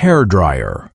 Hair dryer